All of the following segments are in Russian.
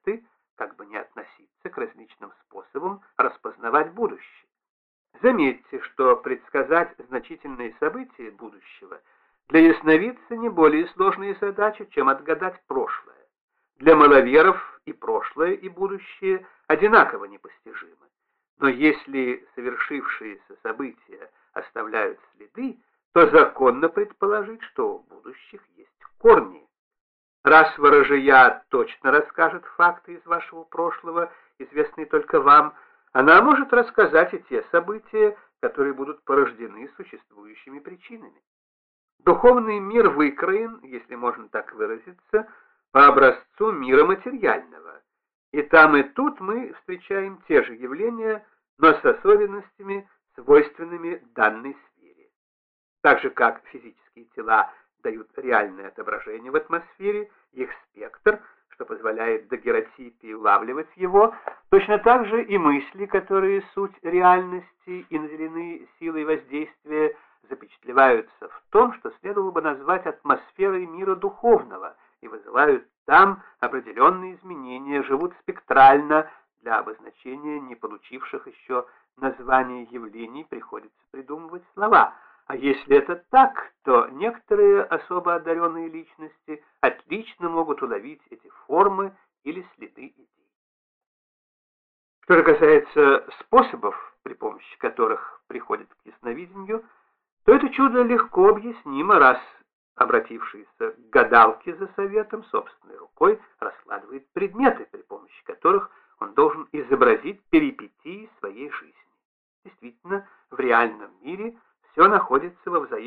факты, как бы не относиться к различным способам распознавать будущее. Заметьте, что предсказать значительные события будущего для ясновидца не более сложная задача, чем отгадать прошлое. Для маловеров и прошлое, и будущее одинаково непостижимы. Но если совершившиеся события оставляют следы, то законно предположить, что у будущих есть корни. Раз ворожия точно расскажет факты из вашего прошлого, известные только вам, она может рассказать и те события, которые будут порождены существующими причинами. Духовный мир выкроен, если можно так выразиться, по образцу мира материального. И там и тут мы встречаем те же явления, но с особенностями, свойственными данной сфере. Так же, как физические тела дают реальное отображение в атмосфере, их спектр, что позволяет дагеротипии улавливать его, точно так же и мысли, которые суть реальности и наделены силой воздействия, запечатлеваются в том, что следовало бы назвать атмосферой мира духовного и вызывают там определенные изменения, живут спектрально, для обозначения не получивших еще названия явлений приходится придумывать слова – а если это так, то некоторые особо одаренные личности отлично могут уловить эти формы или следы идей. Что же касается способов, при помощи которых приходят к ясновидению, то это чудо легко объяснимо, раз обратившийся к гадалке за советом собственной рукой раскладывает предметы, при помощи которых он должен изобразить перипетии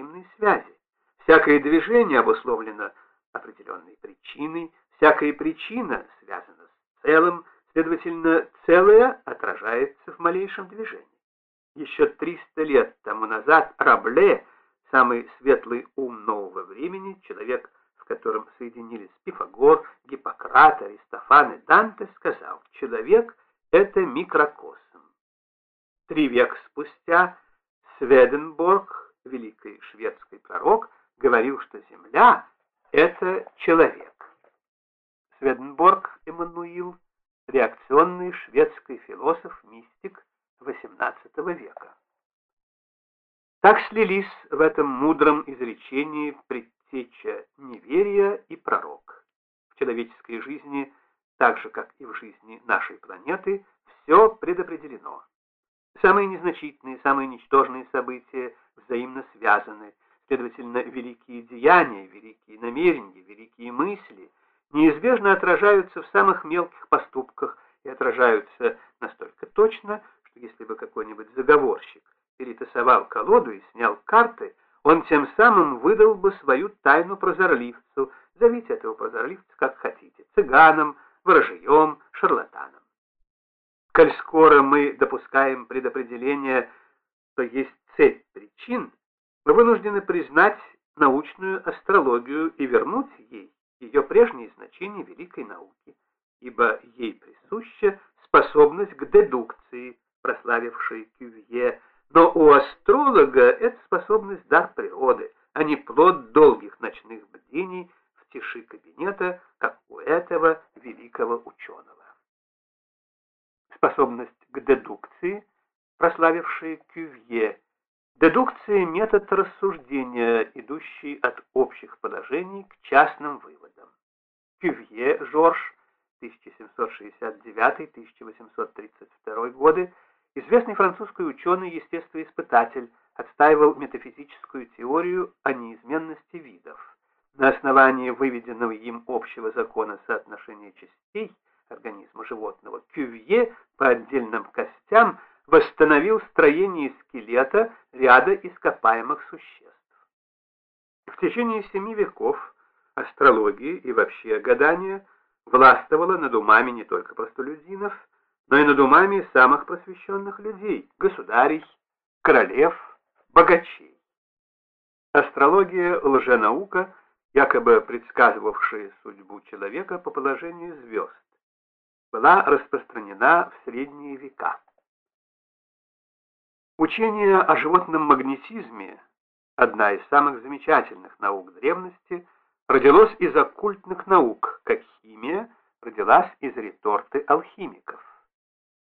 взаимной связи. Всякое движение обусловлено определенной причиной, всякая причина связана с целым, следовательно, целое отражается в малейшем движении. Еще 300 лет тому назад Рабле, самый светлый ум нового времени, человек, в котором соединились Пифагор, Гиппократ, Аристофан и Данте, сказал, человек — это микрокосм. Три века спустя Сведенборг, великий шведский пророк, говорил, что Земля — это человек. Сведенборг Эммануил — реакционный шведский философ-мистик XVIII века. Так слились в этом мудром изречении предтеча неверия и пророк. В человеческой жизни, так же, как и в жизни нашей планеты, незначительные, самые ничтожные события взаимно связаны. Следовательно, великие деяния, великие намерения, великие мысли неизбежно отражаются в самых мелких поступках и отражаются настолько точно, что если бы какой-нибудь заговорщик перетасовал колоду и снял карты, он тем самым выдал бы свою тайну прозорливцу, зовите этого прозорливца как хотите, цыганом, ворожьем, шарлатаном. Коль скоро мы допускаем предопределение, что есть цепь причин, мы вынуждены признать научную астрологию и вернуть ей ее прежнее значение великой науки, ибо ей присуща способность к дедукции, прославившей Кювье, но у астролога эта способность дар природы, а не плод долгих ночных бдений в тиши кабинета, как у этого великого ученого способность к дедукции, прославившая Кювье. Дедукция – метод рассуждения, идущий от общих положений к частным выводам. Кювье Жорж, 1769-1832 годы, известный французский ученый-естествоиспытатель, отстаивал метафизическую теорию о неизменности видов. На основании выведенного им общего закона соотношения частей – животного, Кювье по отдельным костям восстановил строение скелета ряда ископаемых существ. В течение семи веков астрология и вообще гадание властвовала над умами не только простолюдинов, но и над умами самых просвещенных людей, государей, королев, богачей. Астрология – лженаука, якобы предсказывавшая судьбу человека по положению звезд была распространена в средние века. Учение о животном магнетизме, одна из самых замечательных наук древности, родилось из оккультных наук, как химия, родилась из реторты алхимиков.